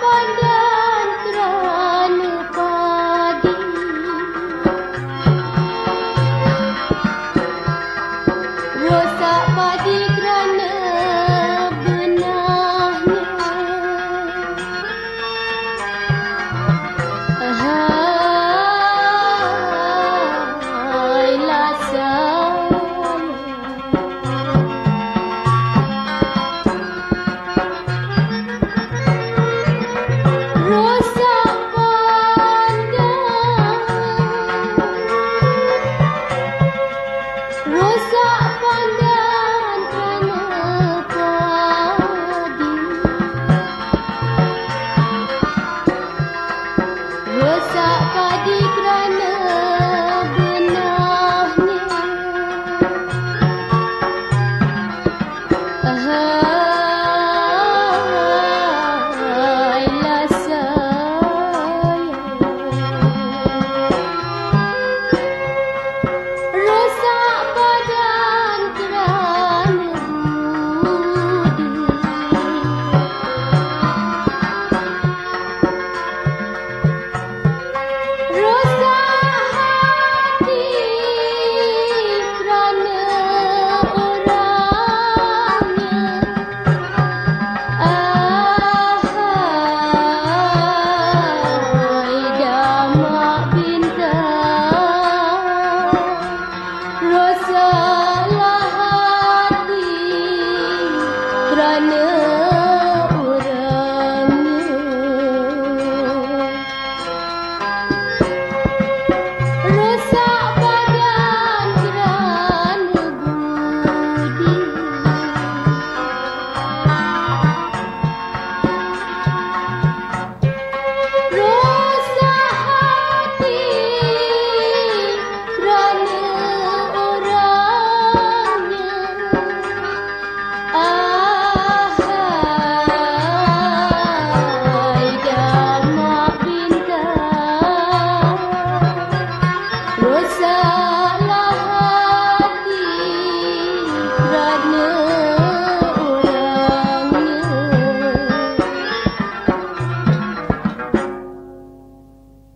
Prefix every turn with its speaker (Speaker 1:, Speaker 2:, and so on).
Speaker 1: Banda